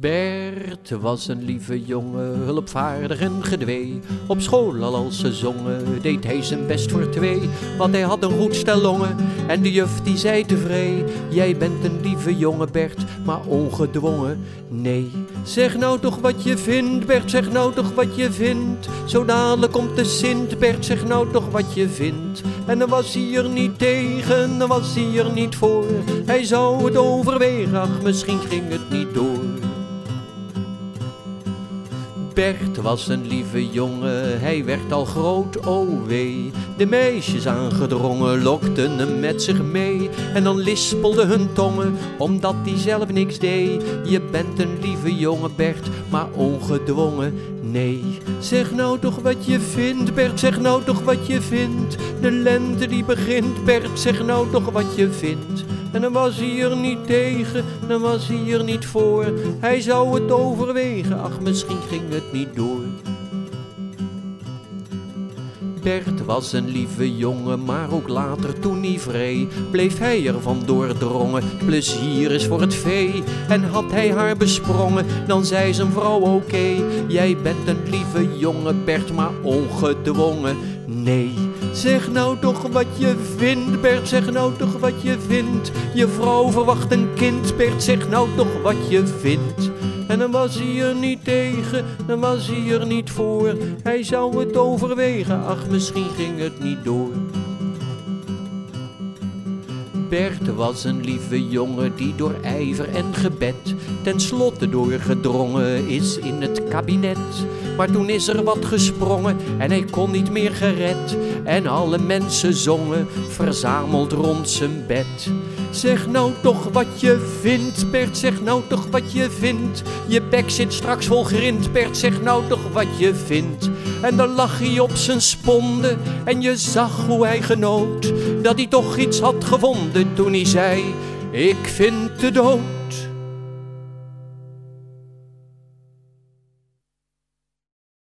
Bert was een lieve jongen, hulpvaardig en gedwee. Op school al als ze zongen, deed hij zijn best voor twee. Want hij had een goed stel longen en de juf die zei tevreden. Jij bent een lieve jongen Bert, maar ongedwongen. Nee, zeg nou toch wat je vindt Bert, zeg nou toch wat je vindt. Zo dadelijk komt de Sint Bert, zeg nou toch wat je vindt. En dan was hij er niet tegen, dan was hij er niet voor. Hij zou het overwegen, ach misschien ging het niet door. Bert was een lieve jongen, hij werd al groot, oh wee. De meisjes aangedrongen lokten hem met zich mee. En dan lispelden hun tongen, omdat hij zelf niks deed. Je bent een lieve jongen Bert, maar ongedwongen, nee. Zeg nou toch wat je vindt, Bert, zeg nou toch wat je vindt. De lente die begint, Bert, zeg nou toch wat je vindt. En dan was hij er niet tegen, dan was hij er niet voor. Hij zou het overwegen, ach misschien ging het niet door. Bert was een lieve jongen, maar ook later toen hij vrij bleef hij ervan doordrongen. Plezier is voor het vee. En had hij haar besprongen, dan zei zijn vrouw oké. Jij bent een lieve jongen, Bert, maar ongedwongen. Nee, zeg nou toch wat je vindt, Bert, zeg nou toch wat je vindt. Je vrouw verwacht een kind, Bert, zeg nou toch wat je vindt. En dan was hij er niet tegen, dan was hij er niet voor. Hij zou het overwegen, ach misschien ging het niet door. Bert was een lieve jongen die door ijver en gebed tenslotte doorgedrongen is in het kabinet. Maar toen is er wat gesprongen en hij kon niet meer gered. En alle mensen zongen verzameld rond zijn bed. Zeg nou toch wat je vindt, Bert, zeg nou toch wat je vindt. Je bek zit straks vol grind, Bert, zeg nou toch wat je vindt. En dan lag hij op zijn sponden en je zag hoe hij genoot. Dat hij toch iets had gevonden toen hij zei, ik vind de dood